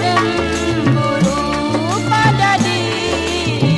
semburu pada diri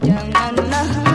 Jangan menang.